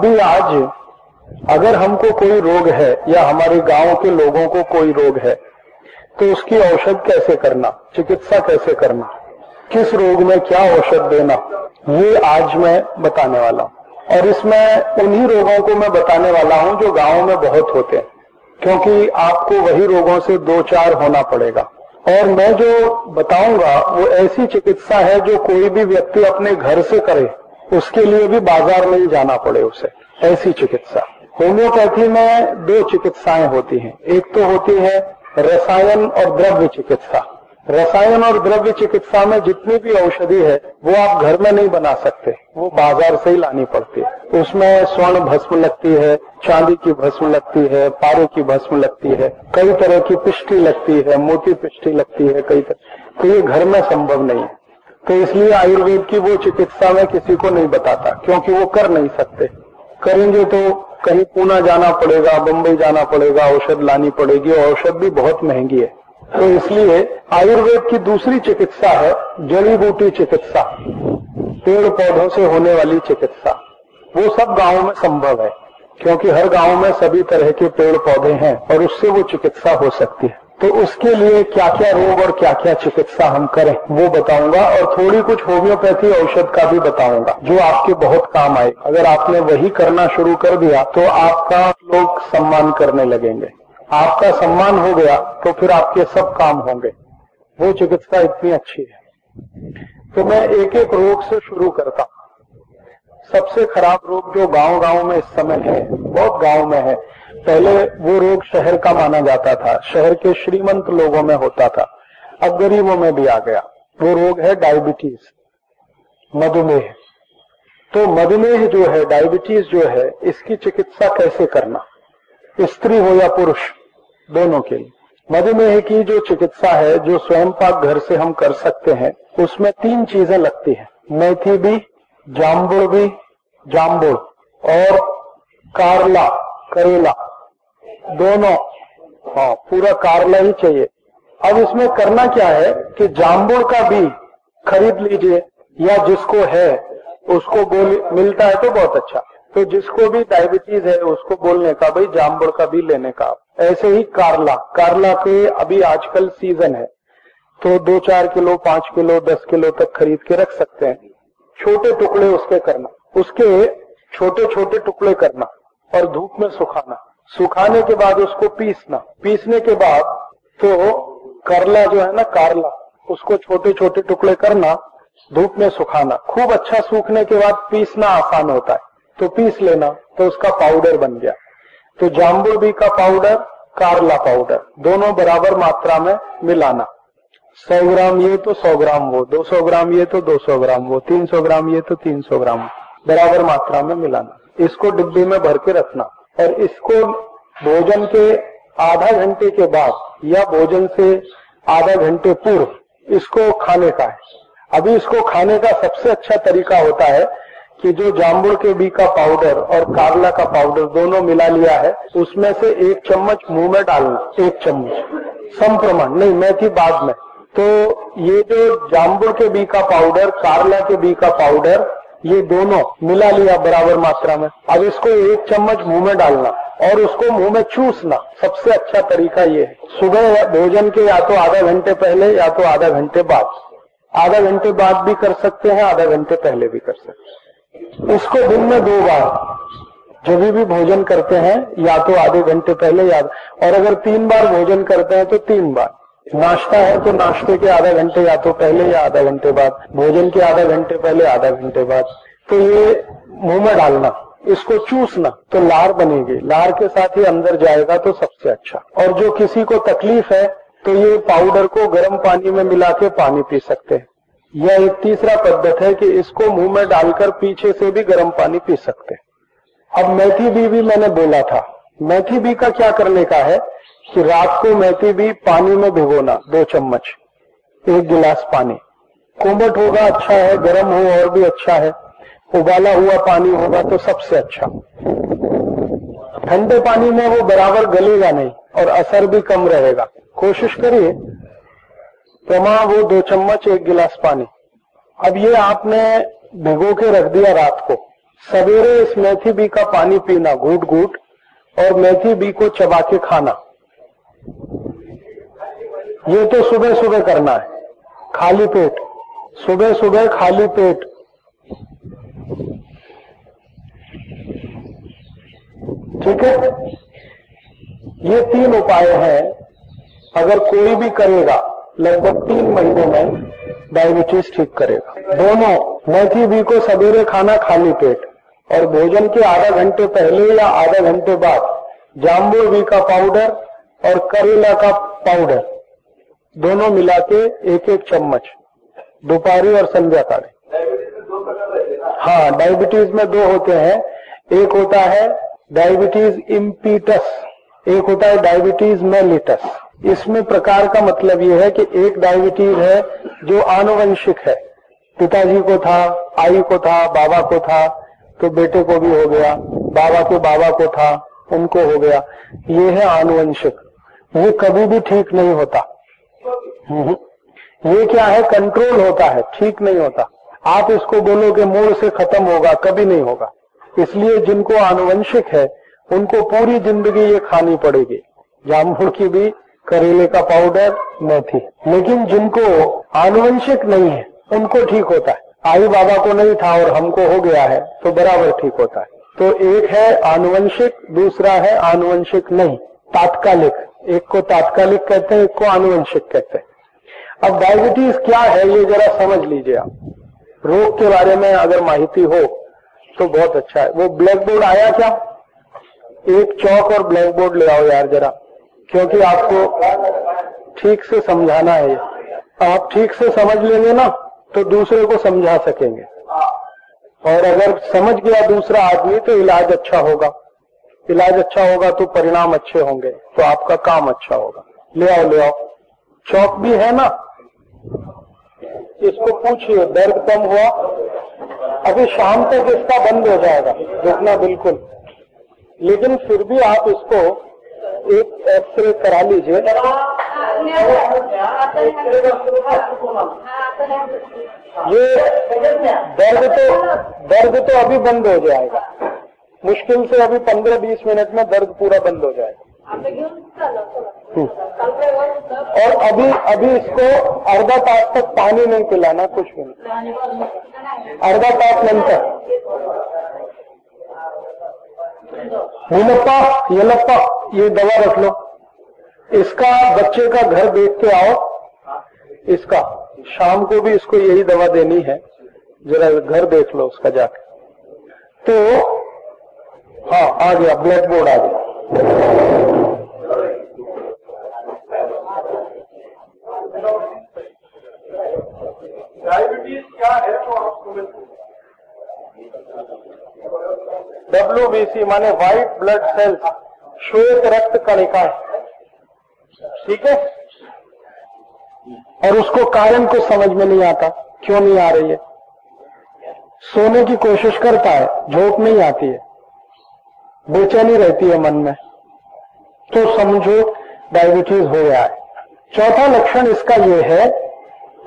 अभी आज अगर हमको कोई रोग है या हमारे गाँव के लोगों को कोई रोग है तो उसकी औषध कैसे करना, चिकित्सा कैसे करना, किस रोग में क्या औषध देना, ये आज मैं बताने वाला हूँ। और इसमें उन्हीं रोगों को मैं बताने वाला हूँ जो गाँव में बहुत होते हैं, क्योंकि आपको वही रोगों से दो चार होना पड़ेगा। और मैं जो बताऊँगा, वो ऐसी चिकित्सा है जो कोई भी व्यक्ति अपने घर से करे उसके लिए भी बाज़ार में ही जाना पड़े उसे। ऐसी चिकित्सा। होम्योपैथी में दो चिकित्साएँ होती हैं। एक तो होती है रसायन और द्रव्य चिकित्सा। रसायन और द्रव्य चिकित्सा में जितनी भी औषधि है, वो आप घर में नहीं बना सकते। वो बाज़ार से ही लानी पड़ती है। उसमें स्वर्ण भस्म लगती है, चांदी की भस्म लगती है, पारे की भस्म लगती है, कई तरह की पिष्टी लगती है, मोती पिष्टी लगती है, कई तरह। तो ये घर में संभव नहीं है। तो इसलिए आयुर्वेद की वो चिकित्सा में किसी को नहीं बताता, क्योंकि वो कर नहीं सकते। करेंगे तो कहीं पूना जाना पड़ेगा बम्बई जाना पड़ेगा, औषध लानी पड़ेगी औषध भी बहुत महँगी है। तो इसलिए आयुर्वेद की दूसरी चिकित्सा है, जड़ी बूटी चिकित्सा, पेड़ पौधों से होने वाली चिकित्सा। वो सब गाँव में संभव है, क्योंकि हर गाँव में सभी तरह के पेड़ पौधे हैं, और उससे वो चिकित्सा हो सकती है। तो उसके लिए क्या क्या रोग और क्या क्या चिकित्सा हम करें, वो बताऊँगा और थोड़ी कुछ होम्योपैथी औषध का भी बताऊँगा, जो आपके बहुत काम आए। अगर आपने वही करना शुरू कर दिया तो आपका लोग सम्मान करने लगेंगे। आपका सम्मान हो गया तो फिर आपके सब काम होंगे। वो चिकित्सा इतनी अच्छी है। तो मैं एक एक रोग से शुरू करता सबसे खराब रोग जो गाँव गाँव में इस समय है, बहुत गाँव में है पहले वो रोग शहर का माना जाता था, शहर के श्रीमंत लोगों में होता था। अब गरीबों में भी आ गया। वो रोग है डायबिटीज़ मधुमेह। तो मधुमेह जो है डायबिटीज़ जो है, इसकी चिकित्सा कैसे करना? स्त्री हो या पुरुष, दोनों के लिए। मधुमेह की जो चिकित्सा है, जो स्वयं पाक घर से हम कर सकते हैं, उसमें तीन चीज़ें लगती है। मेथी भी जाम्बुड़ भी जाम्बुड़ और कारला, करेला। दोनों। हाँ पूरा कारला ही चाहिए। अब इसमें करना क्या है कि जाम्बुड़ का भी खरीद लीजिए, या जिसको है, उसको गोली मिलता है तो बहुत अच्छा। तो जिसको भी डायबिटीज़ है, उसको बोलने का, भाई जाम्बुड़ का भी लेने का। ऐसे ही कारला। कारला के अभी आजकल सीज़न है। तो दो चार किलो, पाँच किलो, दस किलो तक खरीद के रख सकते हैं। छोटे टुकड़े उसके करना। उसके छोटे छोटे टुकड़े करना। और धूप में सुखाना। सुखाने के बाद उसको पीसना। पीसने के बाद तो करला जो है ना, कारला, उसको छोटे छोटे टुकड़े करना, धूप में सुखाना। खूब अच्छा सूखने के बाद पीसना आसान होता है। तो पीस लेना तो उसका पाउडर बन गया। तो जाम्बुर बी का पाउडर, कारला पाउडर, दोनों बराबर मात्रा में मिलाना। सौ ग्राम ये तो सौ ग्राम वो, दो सौ ग्राम ये तो दो सौ ग्राम वो, तीन सौ ग्राम ये तो तीन सौ ग्राम, बराबर मात्रा में मिलाना। इसको डिब्बी में भर के रखना। और इसको भोजन के आधा घंटे के बाद या भोजन से आधा घंटे पूर्व इसको खाने का है। अभी इसको खाने का सबसे अच्छा तरीका होता है कि जो जामुन के बी का पाउडर और कारला का पाउडर दोनों मिला लिया है, उसमें से एक चम्मच मुँह में डालना, एक चम्मच। सम प्रमाण नहीं मैं थी बाद में। तो ये जो जामुन के बी का पाउडर, कारला के बी का पाउडर ये दोनों मिला लिया बराबर मात्रा में। अब इसको एक चम्मच मुँह में डालना और उसको मुँह में चूसना। सबसे अच्छा तरीका ये है। सुबह भोजन के या तो आधा घंटे पहले या तो आधा घंटे बाद। आधा घंटे बाद भी कर सकते हैं, आधा घंटे पहले भी कर सकते हैं। उसको दिन में दो बार जब भी भोजन करते हैं, या तो आधे घंटे पहले या और अगर तीन बार भोजन करते हैं तो तीन बार। नाश्ता है तो नाश्ते के आधा घंटे या तो पहले या आधा घंटे बाद, भोजन के आधा घंटे पहले, आधा घंटे बाद। तो ये मुँह में डालना, इसको चूसना तो लार बनेगी। लार के साथ ही अंदर जाएगा तो सबसे अच्छा। और जो किसी को तकलीफ़ है तो ये पाउडर को गर्म पानी में मिला के पानी पी सकते हैं। यह एक तीसरा पद्धत है कि इसको मुँह में डालकर पीछे से भी गर्म पानी पी सकते हैं। अब मेथी बी भी मैंने बोला था। मेथी बी का क्या करने का है? कि रात को मेथी भी पानी में भिगोना, दो चम्मच, एक गिलास पानी। कोमट होगा अच्छा है, गर्म हो, और भी अच्छा है। उबाला हुआ पानी होगा तो सबसे अच्छा। ठंडे पानी में वो बराबर गलेगा नहीं, और असर भी कम रहेगा। कोशिश करिए प्रमा वो दो चम्मच, एक गिलास पानी। अब ये आपने भिगो के रख दिया रात को। सवेरे इस मेथी बी का पानी पीना घूट घूट और मेथी बी को चबा के खाना। ये तो सुबह सुबह करना है। खाली पेट। सुबह सुबह खाली पेट। ठीक है? ये तीन उपाय हैं। अगर कोई भी करेगा, लगभग तीन महीने में डायबिटीज़ ठीक करेगा। दोनों मेथी बी को सवेरे खाना खाली पेट और भोजन के आधा घंटे पहले या आधा घंटे बाद जाम्बुर बी का पाउडर और करेला का पाउडर दोनों मिला के एक एक चम्मच, दोपहरी और संध्या काले हाँ डायबिटीज़ में दो होते हैं। एक होता है डायबिटीज़ इम्पीटस एक होता है डायबिटीज़ मेलिटस इसमें प्रकार का मतलब यह है कि एक डायबिटीज़ है जो आनुवंशिक है। पिताजी को था, आई को था, बाबा को था तो बेटे को भी हो गया, बाबा के बाबा को था, उनको हो गया। ये है आनुवंशिक। ये कभी भी ठीक नहीं होता। हम्म। ये क्या है? कंट्रोल होता है। ठीक नहीं होता। आप इसको बोलो कि मूड से खत्म होगा, कभी नहीं होगा। इसलिए जिनको आनुवंशिक है, उनको पूरी ज़िंदगी ये खानी पड़ेगी। जामुन की भी करेले का पाउडर मेथी लेकिन जिनको आनुवंशिक नहीं है, उनको ठीक होता है। आई बाबा को नहीं था और हमको हो गया है तो बराबर ठीक होता है। तो एक है आनुवंशिक, दूसरा है आनुवंशिक नहीं, तात्कालिक। एक को तात्कालिक कहते हैं, एक को आनुवंशिक कहते हैं। अब डायबिटीज़ क्या है, ये जरा समझ लीजिए आप। रोग के बारे में अगर माहिती हो तो बहुत अच्छा है। वो ब्लैक बोर्ड आया क्या? एक चौक और ब्लैक बोर्ड ले आओ यार जरा, क्योंकि आपको ठीक से समझाना है। आप ठीक से समझ लेंगे ना तो दूसरे को समझा सकेंगे। और अगर समझ गया दूसरा आदमी तो इलाज अच्छा होगा। इलाज अच्छा होगा तो परिणाम अच्छे होंगे तो आपका काम अच्छा होगा। ले आओ ले आओ। चौक भी है ना? इसको पूछिए दर्द कम हुआ? अभी शाम तक इसका बंद हो जाएगा रुकना बिल्कुल। लेकिन फिर भी आप इसको एक एक्सरे करा लीजिए। ये दर्द तो दर्द तो अभी बंद हो जाएगा। मुश्किल से अभी पंद्रह बीस मिनट में दर्द पूरा बंद हो जाएगा हम्म। और अभी अभी इसको अर्धा तास तक पानी नहीं पिलाना कुछ भी नहीं। अर्धा तास नंतर। नीलप्पा येलप्पा ये दवा रख लो। इसका बच्चे का घर देख के आओ। इसका शाम को भी इसको यही दवा देनी है। जरा घर देख लो उसका जाके। तो हाँ आ गया ब्लैक बोर्ड आ गया। डायबिटीज़ क्या है तो आप डब्ल्यू बी सी माने व्हाइट ब्लड सेल्स श्वेत रक्त कणिका ठीक है? और उसको कारण को समझ में नहीं आता क्यों नहीं आ रही है? सोने की कोशिश करता है झोंक नहीं आती है। बेचैनी रहती है मन में। तो समझो डायबिटीज़ हो गया है। चौथा लक्षण इसका यह है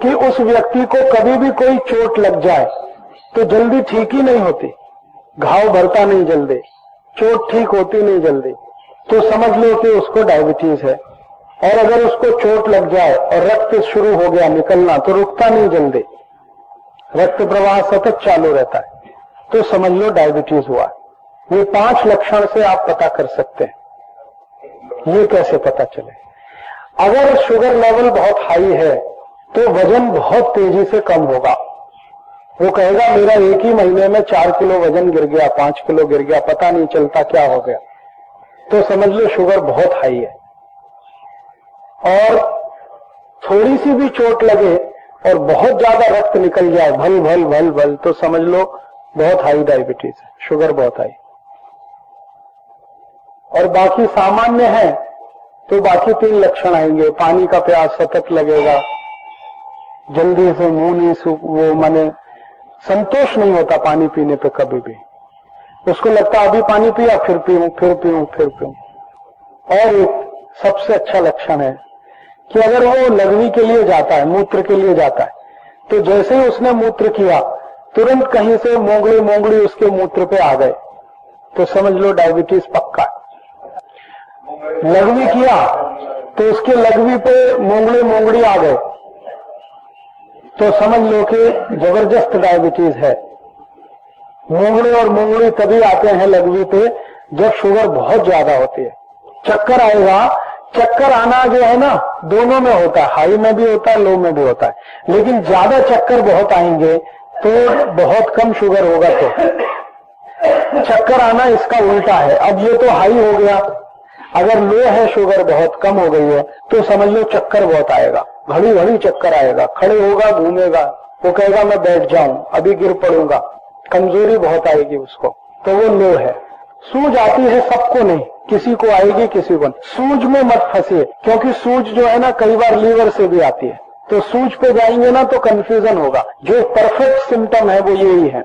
कि उस व्यक्ति को कभी भी कोई चोट लग जाए तो जल्दी ठीक ही नहीं होती। घाव भरता नहीं जल्दी। चोट ठीक होती नहीं जल्दी। तो समझ लो कि उसको डायबिटीज़ है। और अगर उसको चोट लग जाए और रक्त शुरू हो गया निकलना तो रुकता नहीं जल्दी। रक्त प्रवाह सतत चालू रहता है। तो समझ लो डायबिटीज़ हुआ। ये पाँच लक्षण से आप पता कर सकते हैं। ये कैसे पता चले? अगर शुगर लेवल बहुत हाई है तो वज़न बहुत तेज़ी से कम होगा। वो कहेगा, मेरा एक ही महीने में चार किलो वज़न गिर गया, पाँच किलो गिर गया, पता नहीं चलता क्या हो गया। तो समझ लो, शुगर बहुत हाई है। और थोड़ी सी भी चोट लगे और बहुत ज़्यादा रक्त निकल जाए भल भल भल भल तो समझ लो, बहुत हाई डायबिटीज़ है, शुगर बहुत हाई। और बाकी सामान्य है तो बाकी तीन लक्षण आएँगे। पानी का प्यास सतत लगेगा। जल्दी से मुँह नहीं सूख, वो माने संतोष नहीं होता पानी पीने पे कभी भी। उसको लगता अभी पानी पिया, फिर पीऊं फिर पीऊं फिर पीऊं। और एक सबसे अच्छा लक्षण है कि अगर वो लघवी के लिए जाता है, मूत्र के लिए जाता है तो जैसे ही उसने मूत्र किया, तुरंत कहीं से मोंगली मोंगली उसके मूत्र पे आ गए। तो समझ लो, डायबिटीज़ पक्का लगवी किया तो उसके लघवी पे मोंगली मोंगड़ी आ गए। तो समझ लो कि ज़बरदस्त डायबिटीज़ है। मोंगड़ी और मोंगड़ी तभी आते हैं लघवी पे जब शुगर बहुत ज़्यादा होती है। चक्कर आएगा, चक्कर आना जो है ना, दोनों में होता है। हाई में भी होता है लो में भी होता है। लेकिन ज़्यादा चक्कर बहुत आएँगे तो बहुत कम शुगर होगा तो। चक्कर आना इसका उल्टा है। अब ये तो हाई हो गया। अगर लो है, शुगर बहुत कम हो गई है तो समझ लो चक्कर बहुत आएगा। घड़ी घड़ी चक्कर आएगा। खड़े होगा, घूमेगा। वो कहेगा, मैं बैठ जाऊँ, अभी गिर पड़ूँगा। कमज़ोरी बहुत आएगी उसको। तो वो लो है। सूज आती है सबको नहीं। किसी को आएगी, किसी को नहीं। सूज में मत फंसिए, क्योंकि सूज जो है ना, कई बार लीवर से भी आती है। तो सूझ पे जाएँगे ना तो कंफ्यूजन होगा। जो परफेक्ट सिम्टम है, वो यही है।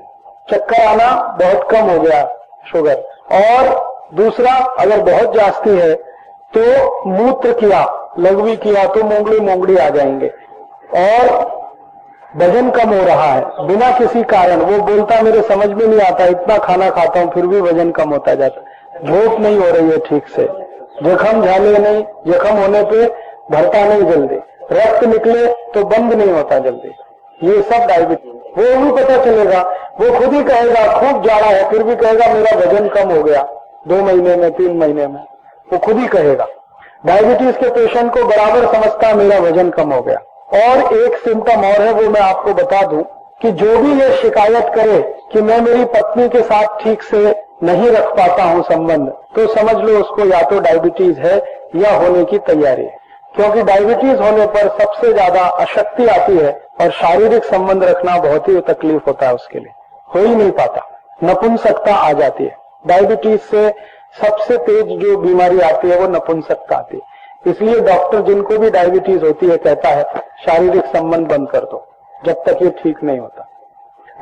चक्कर आना बहुत कम हो गया, शुगर। और दूसरा, अगर बहुत जास्ती है तो मूत्र किया, लघवी किया तो मोंगड़ी मोंगड़ी आ जाएँगे। और वज़न कम हो रहा है, बिना किसी कारण, वो बोलता मेरे समझ में नहीं आता, इतना खाना खाता हूँ, फिर भी वज़न कम होता जाता झोंक नहीं हो रही है ठीक से। जखम झाले नहीं, जखम होने पे भरता नहीं जल्दी। रक्त निकले तो बंद नहीं होता जल्दी। ये सब डायबिटीज़ वो भी पता चलेगा, वो खुद ही कहेगा, खूब जा रहा है, फिर भी कहेगा, मेरा वज़न कम हो गया। दो महीने में, तीन महीने में, वो खुद ही कहेगा डायबिटीज़ के पेशेंट को बराबर समझता मेरा वज़न कम हो गया। और एक सिम्टम और है, वो मैं आपको बता दूँ कि जो भी ये शिकायत करे कि मैं मेरी पत्नी के साथ ठीक से नहीं रख पाता हूँ संबंध तो समझ लो उसको या तो डायबिटीज़ है या होने की तैयारी है। क्योंकि डायबिटीज़ होने पर सबसे ज़्यादा अशक्ति आती है और शारीरिक संबंध रखना बहुत ही तकलीफ़ होता है उसके लिए। हो ही नहीं पाता, नपुंसकता आ जाती है। डायबिटीज़ से सबसे तेज जो बीमारी आती है वो नपुंसकता आती है। इसलिए डॉक्टर जिनको भी डायबिटीज़ होती है, कहता है, शारीरिक संबंध बंद कर दो, जब तक ये ठीक नहीं होता।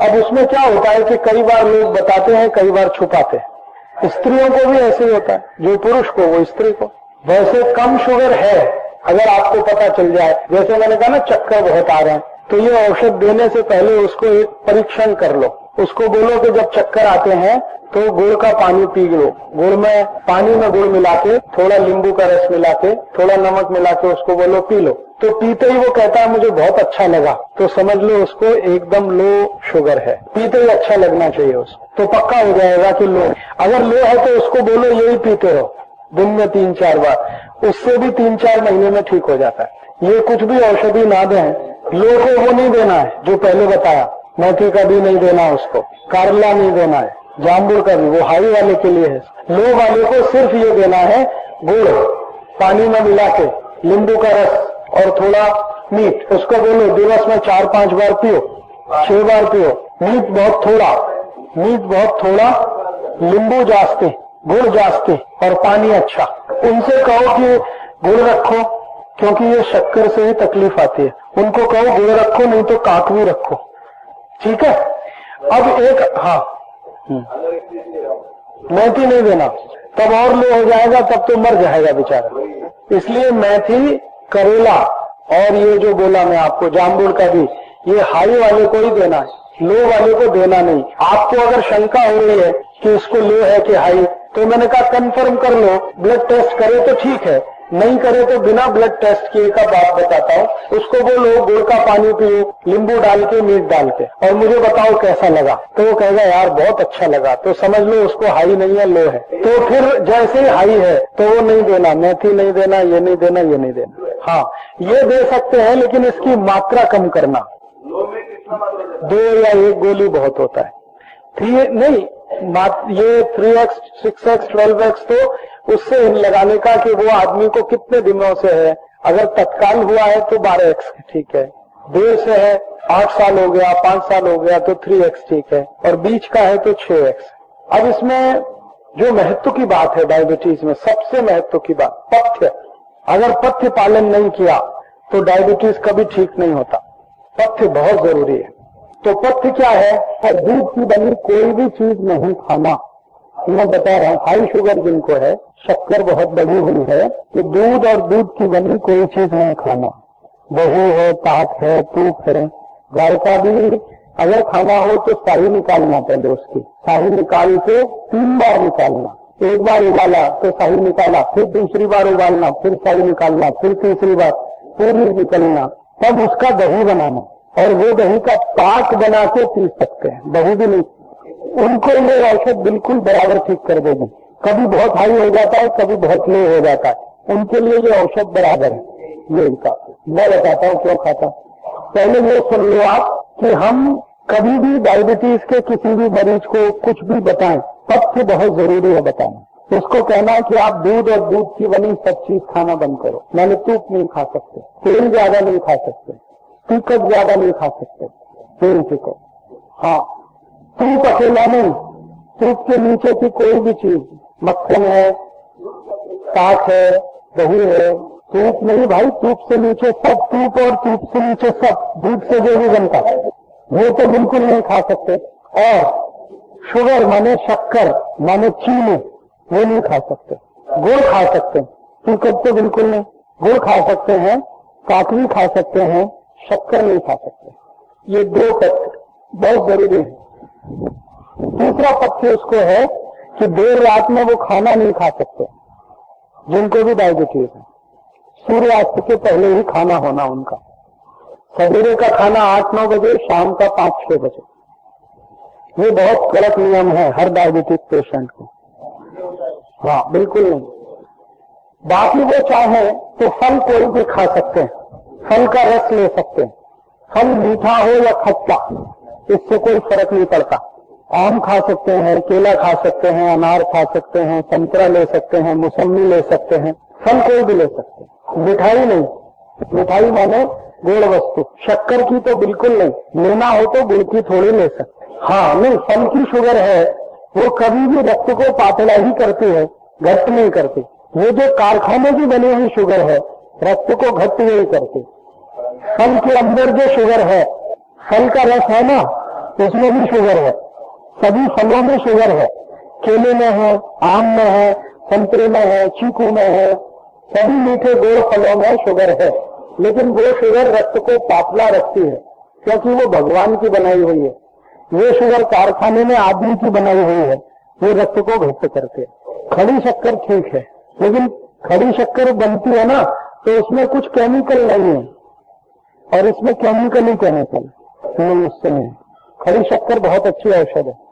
अब उसमें क्या होता है कि कई बार लोग बताते हैं, कई बार छुपाते हैं। स्त्रियों को भी ऐसे ही होता है, जो पुरुष को, वो स्त्री को। वैसे कम शुगर है, अगर आपको पता चल जाए। जैसे मैंने कहा ना, चक्कर बहुत आ रहे हैं। तो ये औषध देने से पहले उसको एक परीक्षण कर लो। उसको बोलो कि जब चक्कर आते हैं तो गुड़ का पानी पी लो। गुड़ में, पानी में गुड़ मिला के थोड़ा नींबू का रस मिला के थोड़ा नमक मिला के उसको बोलो पी लो। तो पीते ही वो कहता है, मुझे बहुत अच्छा लगा। तो समझ लो उसको एकदम लो शुगर है। पीते ही अच्छा लगना चाहिए उसको। तो पक्का हो जाएगा कि लो अगर लो है तो उसको बोलो, यही पीते रहो। दिन में तीन चार बार। उससे भी तीन चार महीने में ठीक हो जाता है। ये कुछ भी औषधि ना दें लो को वो नहीं देना है, जो पहले बताया। मेथी का भी नहीं देना उसको। कारला नहीं देना है। जामुन का भी, वो हाई वाले के लिए है। लो वाले को सिर्फ़ ये देना है, गुड़, पानी में मिला के, नींबू का रस और थोड़ा मीट उसको बोलो, दिवस में चार पाँच बार पियो, छह बार पियो। मीट बहुत थोड़ा मीट बहुत थोड़ा, नींबू जास्ते, गुड़ जास्ते और पानी अच्छा। उनसे कहो कि गुड़ रखो, क्योंकि ये शक्कर से ही तकलीफ़ आती है। उनको कहो, गुड़ रखो, नहीं तो काक भी रखो। ठीक है? अब एक हाँ। मैथी नहीं देना। तब और लो हो जाएगा तब तो मर जाएगा बेचारा। इसलिए मैथी करेला और ये जो बोला मैं आपको जामुन का भी ये हाई वाले को ही देना है लो वाले को देना नहीं। आपको अगर शंका हो रही है कि इसको लो है कि हाई तो मैंने कहा कंफर्म कर लो ब्लड टेस्ट करे तो ठीक है। नहीं करे तो बिना ब्लड टेस्ट किए का बात बताता हूँ। उसको बोलो गुड़ का पानी पियो, नींबू डाल के, मीट डाल के। और मुझे बताओ कैसा लगा? तो वो कहेगा, यार, बहुत अच्छा लगा। तो समझ लो उसको हाई नहीं है लो है। तो फिर जैसे ही हाई है तो वो नहीं देना, मेथी नहीं देना, ये नहीं देना, ये नहीं देना। हाँ ये दे सकते हैं, लेकिन इसकी मात्रा कम करना। दो या एक गोली बहुत होता है। थ्री नहीं ये three X six X twelve X तो उससे इन लगाने का कि वो आदमी को कितने दिनों से है? अगर तत्काल हुआ है तो बारह एक्स ठीक है। देर से है, आठ साल हो गया, पाँच साल हो गया तो थ्री एक्स ठीक है। और बीच का है तो छह एक्स अब इसमें जो महत्व की बात है डायबिटीज़ में, सबसे महत्व की बात, पथ्य। अगर पथ्य पालन नहीं किया तो डायबिटीज़ कभी ठीक नहीं होता। पथ्य बहुत ज़रूरी है। तो पथ्य क्या है? दूध की बनी कोई भी चीज़ नहीं खाना। मैं बता रहा हूँ हाई शुगर जिनको है शक्कर बहुत बढ़ी हुई है कि दूध और दूध की बनी कोई चीज़ नहीं खाना। बहू है पाक है, तूप है। घर का भी अगर खाना हो तो शाही निकालना पहले उसकी। शाही निकाल के तीन बार निकालना। एक बार उबाला तो शाही निकाला, फिर दूसरी बार उबालना, फिर शाही निकालना, फिर तीसरी बार पूरी निकलना। तब उसका दही बनाना। और वो दही का पाक बना के पी सकते हैं। दही भी नहीं। उनको ये औषध बिल्कुल बराबर ठीक कर देगी। कभी बहुत हाई हो जाता है, कभी बहुत लो हो जाता है। उनके लिए ये औषध बराबर है, ये इनका। मैं बताता हूँ, क्यों खाता पहले ये सुन लो आप कि हम कभी भी डायबिटीज़ के किसी भी मरीज़ को कुछ भी बताएँ तथ्य बहुत ज़रूरी है बताना। उसको कहना है कि आप दूध और दूध की बनी सब चीज़ खाना बंद करो। मैंने तूप नहीं खा सकते, तेल ज़्यादा नहीं खा सकते टिकट ज़्यादा नहीं खा सकते, तेल टिकट हाँ तूप अकेला नहीं, तूप के नीचे की कोई भी चीज़ मक्खन है साख है दही है तूप नहीं भाई तूप से नीचे सब तूप और तूप से नीचे सब दूध से जो भी बनता है, वो तो बिल्कुल नहीं खा सकते। और शुगर माने शक्कर, माने चीनी, वो नहीं खा सकते। गुड़ खा सकते हैं टिकट तो बिल्कुल नहीं। गुड़ खा सकते हैं, काकड़ी खा सकते हैं, शक्कर नहीं खा सकते। ये दो पथ्य बहुत ज़रूरी है। दूसरा पथ्य उसको है कि देर रात में वो खाना नहीं खा सकते। जिनको भी डायबिटीज़ है। सूर्यास्त के पहले ही खाना होना उनका। सवेरे का खाना आठ नौ बजे, शाम का पाँच छह बजे। ये बहुत गलत नियम है हर डायबिटिक पेशेंट को। हाँ बिल्कुल नहीं। बाकी वो चाहे तो फल कोई भी खा सकते हैं। फल का रस ले सकते हैं। फल मीठा हो या खट्टा, इससे कोई फ़र्क नहीं पड़ता। आम खा सकते हैं, केला खा सकते हैं, अनार खा सकते हैं, संतरा ले सकते हैं मौसमी ले सकते हैं फल कोई भी ले सकते हैं। मिठाई नहीं। मिठाई माने गुड़ वस्तु। शक्कर की तो बिल्कुल नहीं। लेना हो तो गुड़ की थोड़ी ले सकते हाँ नहीं, फल की शुगर है। वो कभी भी रक्त को पातला ही करती है, घट नहीं करती। वो जो कारखाने की बनी हुई शुगर है, रक्त को घट नहीं करती। फल के अंदर जो शुगर है, फल का रस है ना, उसमें भी शुगर है। सभी फलों में शुगर है। केले में है, आम में है, संतरे में है, चीकू में है, सभी मीठे गोल फलों में शुगर है। लेकिन वो शुगर रक्त को पातला रखती है, क्योंकि वो भगवान की बनाई हुई है। वो शुगर कारखाने में आदमी की बनाई हुई है, वो रक्त को घट करते है। खड़ी शक्कर ठीक है, लेकिन खड़ी शक्कर बनती है ना तो उसमें कुछ केमिकल नहीं है। और इसमें केमिकल ही केमिकल नहीं, उससे नहीं। खड़ी शक्कर बहुत अच्छी औषध है।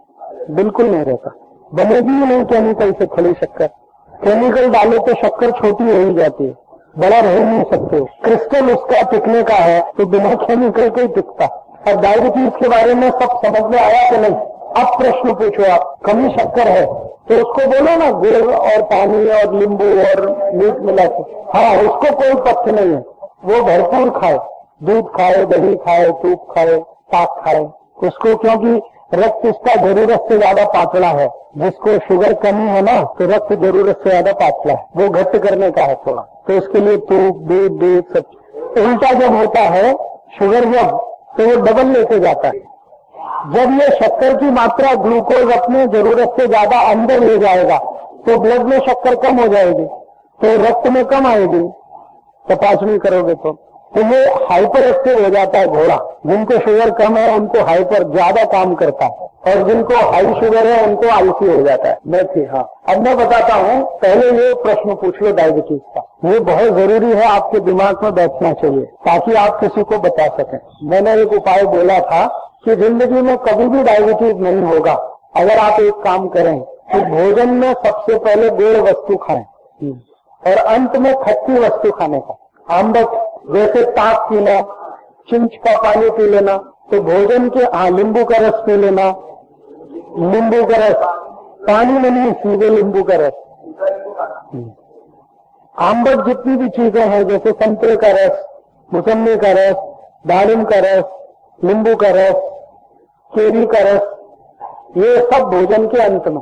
बिल्कुल नहीं रहता। बनेगी ही नहीं केमिकल से खड़ी शक्कर। केमिकल डालो तो शक्कर छोटी हो ही जाती है। बड़ा रह नहीं सकते। क्रिस्टल उसका टिकने का है तो बिना केमिकल के ही टिकता। और डायबिटीज़ के बारे में सब समझ में आया कि नहीं? अब प्रश्न पूछो आप, कमी शक्कर है? तो उसको बोलो ना, गुड़ और पानी और नींबू और मीट मिला के। हाँ उसको कोई पथ्य नहीं है। वो भरपूर खाए। दूध खाए, दही खाए सूप खाए साग खाए। उसको क्योंकि रक्त उसका ज़रूरत से ज़्यादा पातला है। जिसको शुगर कमी है ना तो रक्त ज़रूरत से ज़्यादा पातला है। वो घट करने का है थोड़ा। तो उसके लिए दूध दूध दूध, सब। उल्टा जब होता है शुगर जब तो वो डबल लेके जाता है। जब ये शक्कर की मात्रा ग्लूकोज अपने ज़रूरत से ज़्यादा अंदर ले जाएगा तो ब्लड में शक्कर कम हो जाएगी तो रक्त में कम आएगी। तपासनी करोगे तो। तो ये हाइपर एक्टिव हो जाता है घोड़ा। जिनको शुगर कम है, उनको हाइपर ज़्यादा काम करता है। और जिनको हाई शुगर है, उनको आलसी हो जाता है। मैं थी हाँ। अब मैं बताता हूँ, पहले ये प्रश्न पूछ लो डायबिटीज़ का। ये बहुत ज़रूरी है आपके दिमाग में बैठना चाहिए, ताकि आप किसी को बता सकें। मैंने एक उपाय बोला था कि ज़िंदगी में कभी भी डायबिटीज़ नहीं होगा, अगर आप एक काम करें कि भोजन में सबसे पहले गोड़ वस्तु खाएँ। और अंत में खट्टी वस्तु खाने का। आम्बट जैसे ताप पीना, चिंच का पानी पी लेना तो भोजन के हाँ नींबू का रस पी लेना। नींबू का रस, पानी में नहीं, सीधे नींबू का रस। आम्बट जितनी भी चीज़ें हैं, जैसे संतरे का रस मौसमी का रस, दालिम का रस, नींबू का रस, केरी का रस, ये सब भोजन के अंत में।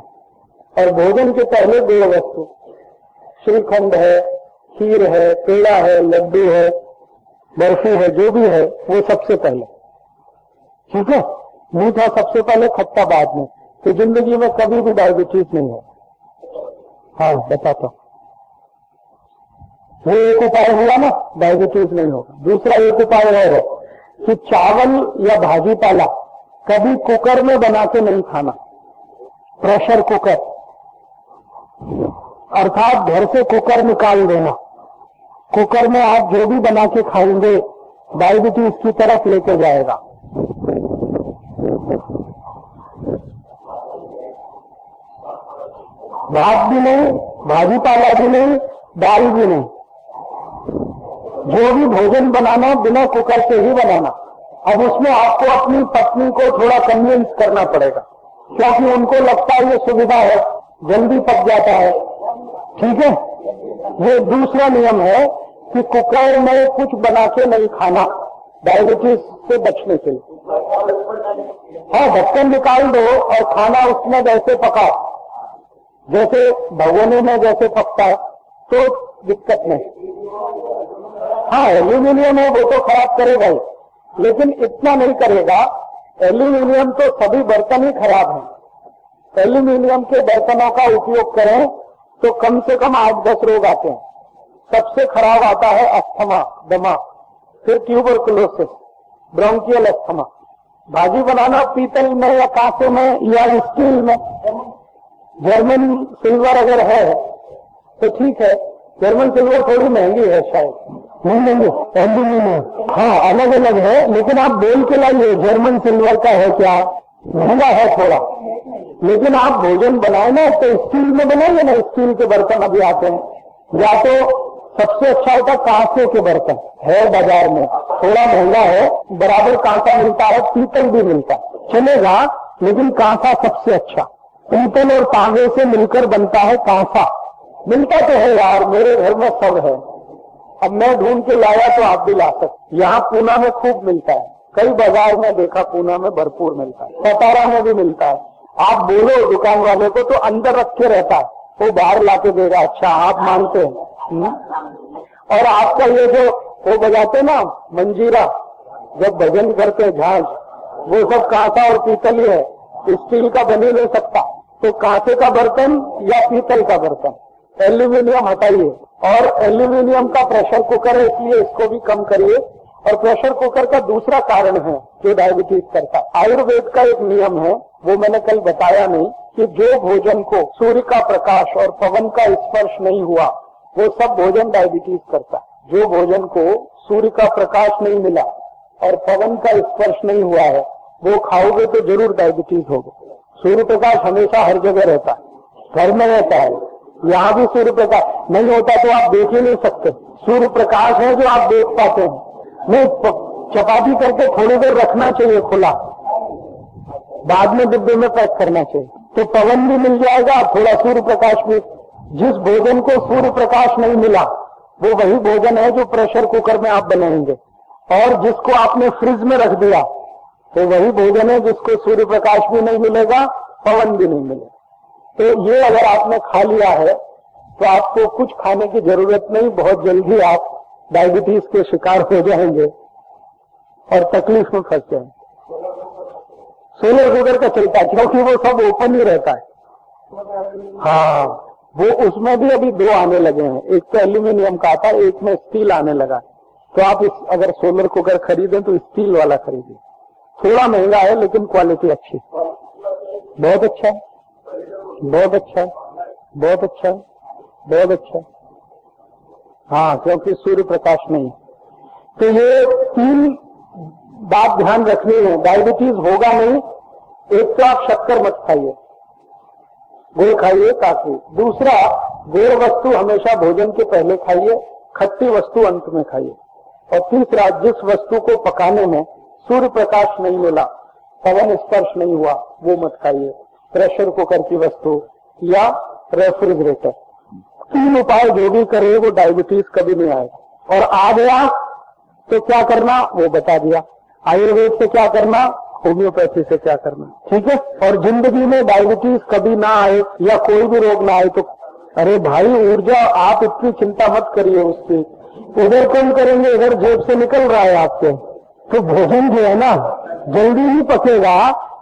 और भोजन के पहले दो वस्तु, श्रीखंड है, खीर है, पेड़ा है, लड्डू है बर्फ़ी है जो भी है, वो सबसे पहले। ठीक है? मीठा सबसे पहले, खट्टा बाद में। तो ज़िंदगी में कभी भी डायबिटीज़ नहीं है। हाँ बताता वो एक उपाय हुआ ना डायबिटीज़ नहीं होगा। दूसरा एक उपाय और है कि चावल या भाजी पाला कभी कुकर में बना के नहीं खाना। प्रेशर कुकर अर्थात घर से कुकर निकाल देना। कुकर में आप जो भी बना के खाएँगे डायबिटीज़ की तरफ़ लेके जाएगा। भात भी नहीं, भाजी पाला भी नहीं, दाल भी नहीं। जो भी भोजन बनाना, बिना कुकर से ही बनाना। अब उसमें आपको अपनी पत्नी को थोड़ा कन्विंस करना पड़ेगा। क्योंकि उनको लगता है ये सुविधा है, जल्दी पक जाता है। ठीक है? ये दूसरा नियम है कि कुकर में कुछ बना के नहीं खाना डायबिटीज़ से बचने के लिए। हाँ ढक्कन निकाल दो और खाना उसमें वैसे पकाओ जैसे भगोने में जैसे पकता है तो दिक्कत नहीं। हाँ एल्यूमिनियम है, वो तो खराब करेगा ही। लेकिन इतना नहीं करेगा एल्यूमिनियम तो सभी बर्तन ही खराब हैं। एल्यूमिनियम के बर्तनों का उपयोग करें तो कम से कम आठ दस रोग आते हैं। सबसे खराब आता है अस्थमा दमा फिर ट्यूबरकुलोसिस ब्रोंकियल अस्थमा भाजी बनाना पीतल में या कांसे में या स्टील में। जर्मन सिल्वर अगर है तो ठीक है। जर्मन सिल्वर थोड़ी महँगी है शायद। नहीं लेंगे एल्यूमिनियम हाँ अलग अलग है लेकिन आप बोल के लाइए। जर्मन सिल्वर का है क्या? महँगा है थोड़ा। लेकिन आप भोजन बनाए ना तो स्टील में बनाइए ना स्टील के बर्तन अभी आते हैं। या तो सबसे अच्छा होता कांसे के बर्तन, है बाज़ार में। थोड़ा महँगा है, बराबर कांसा मिलता है, पीतल भी मिलता है। चलेगा, लेकिन कांसा सबसे अच्छा। पीतल और तांगे से मिलकर बनता है कांसा। मिलता तो है यार, मेरे घर में सब है। अब मैं ढूंढ के लाया तो आप भी ला सकते यहाँ पूना में खूब मिलता है। कई बाज़ार में देखा, पूना में भरपूर मिलता है। सतारा में भी मिलता है। आप बोलो, दुकान वाले को तो अंदर रखे रहता है। वो बाहर लाके देगा अच्छा आप मानते हैं। हम्म? और आपका ये जो, वो बजाते ना, मंजीरा, जब भजन करते झांझ, वो सब कांसा और पीतल ही है। स्टील का बने नहीं सकता। तो कांसे का बर्तन या पीतल का बर्तन? एल्यूमिनियम हटाइए। और एल्यूमिनियम का प्रेशर कुकर है, इसलिए इसको भी कम करिए। और प्रेशर कुकर का दूसरा कारण है जो डायबिटीज़ करता। आयुर्वेद का एक नियम है, वो मैंने कल बताया नहीं, कि जो भोजन को सूर्य का प्रकाश और पवन का स्पर्श नहीं हुआ, वो सब भोजन डायबिटीज़ करता। जो भोजन को सूर्य का प्रकाश नहीं मिला और पवन का स्पर्श नहीं हुआ है, वो खाओगे तो ज़रूर डायबिटीज़ होगा। सूर्य प्रकाश हमेशा हर जगह रहता है, घर में रहता है। यहाँ भी सूर्य प्रकाश नहीं होता तो आप देख ही नहीं सकते। सूर्य प्रकाश है जो आप देख पाते हैं। नहीं चपाती करके थोड़ी देर रखना चाहिए खुला। बाद में डिब्बे में पैक करना चाहिए। तो पवन भी मिल जाएगा, थोड़ा सूर्य प्रकाश भी। जिस भोजन को सूर्य प्रकाश नहीं मिला, वो वही भोजन है जो प्रेशर कुकर में आप बनाएँगे। और जिसको आपने फ्रिज में रख दिया तो वही भोजन है जिसको सूर्य प्रकाश भी नहीं मिलेगा, पवन भी नहीं मिलेगा। तो ये अगर आपने खा लिया है तो आपको कुछ खाने की ज़रूरत नहीं, बहुत जल्दी आप डायबिटीज़ के शिकार हो जाएँगे और तकलीफ़ में फंस जाएँगे। सोलर कुकर का चलता है, क्योंकि वो सब ओपन ही रहता है। हाँ वो उसमें भी अभी दो आने लगे हैं। एक तो एल्यूमिनियम का आता है एक में स्टील आने लगा। है तो आप इस, अगर सोलर कुकर खरीदें तो स्टील वाला खरीदें। थोड़ा महँगा है, लेकिन क्वालिटी अच्छी बहुत अच्छा है। बहुत अच्छा है। बहुत अच्छा है। बहुत अच्छा हाँ। क्योंकि सूर्य प्रकाश नहीं। तो ये तीन बात ध्यान रखनी है। डायबिटीज़ होगा नहीं, एक तो आप शक्कर मत खाइए, गुड़ खाइए काफ़ी। दूसरा, गुड़ वस्तु हमेशा भोजन के पहले खाइए, खट्टी वस्तु अंत में खाइए। और तीसरा, जिस वस्तु को पकाने में सूर्य प्रकाश नहीं मिला, पवन स्पर्श नहीं हुआ, वो मत खाइए। प्रेशर कुकर की वस्तु या रेफ्रिजरेटर। तीन उपाय जो भी करे, वो डायबिटीज़ कभी नहीं आएगा। और आ गया तो क्या करना, वो बता दिया। आयुर्वेद से क्या करना, होम्योपैथी से क्या करना। ठीक है? और ज़िंदगी में डायबिटीज़ कभी ना आए, या कोई भी रोग ना आए तो अरे भाई, ऊर्जा, आप इतनी चिंता मत करिए उसकी। उधर कौन करेंगे, इधर जेब से निकल रहा है आपके। तो भोजन जो है ना, जल्दी ही पकेगा।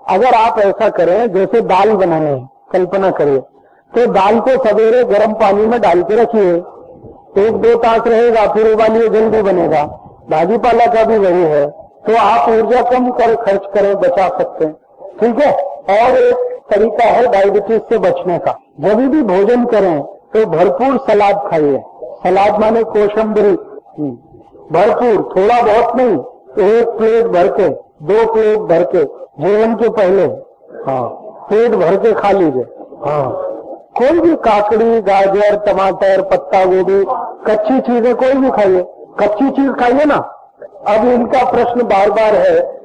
अगर आप ऐसा करें, जैसे दाल बनाने कल्पना करिए। तो दाल को सवेरे गर्म पानी में डाल के रखिए। एक दो तास रहेगा, फिर उबालिए जल्दी बनेगा। भाजी पाला का भी वही है। तो आप ऊर्जा कम कर, खर्च करें, बचा सकते हैं। ठीक है? और एक तरीका है डायबिटीज़ से बचने का। जब भी भोजन करें। तो भरपूर सलाद खाइए। सलाद माने कोशम्बरी हम्म। भरपूर, थोड़ा बहुत नहीं, एक प्लेट भर के, दो प्लेट भर के जीवन के पहले। हाँ पेट भर के खा लीजिए। हाँ। कोई भी काकड़ी, गाजर, टमाटर, पत्ता गोभी, कच्ची चीज़ें कोई भी खाइए। कच्ची चीज़ खाइए ना। अब इनका प्रश्न बार बार है